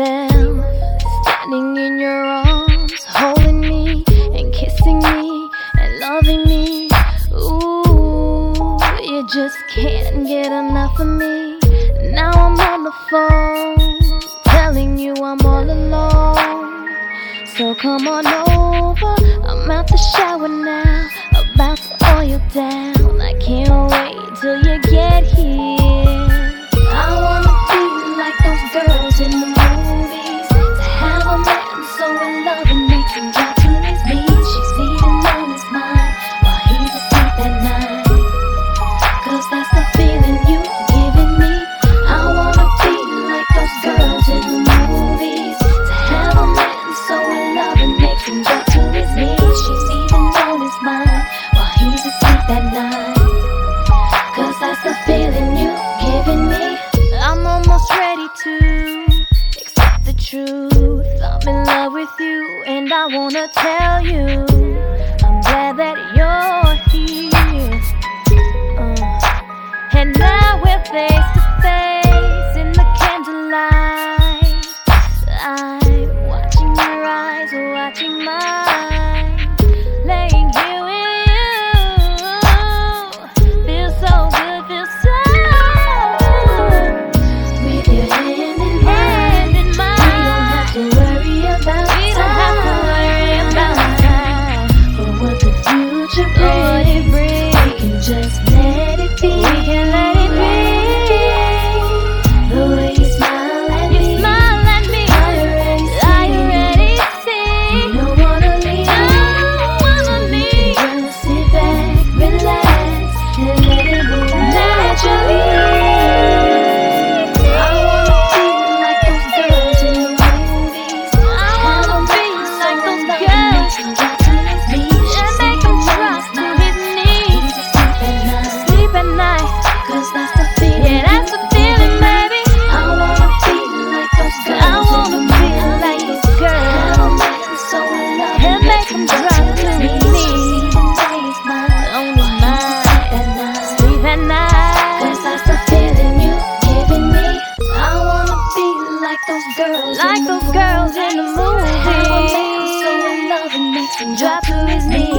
myself, standing in your arms, holding me and kissing me and loving me. Ooh, you just can't get enough of me. Now I'm on the phone, telling you I'm all alone. So come on. truth. I'm in love with you, and I wanna tell you, I'm glad that you're. those girls, like those girls in the movie. Drop to his knees.